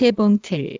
재봉틀.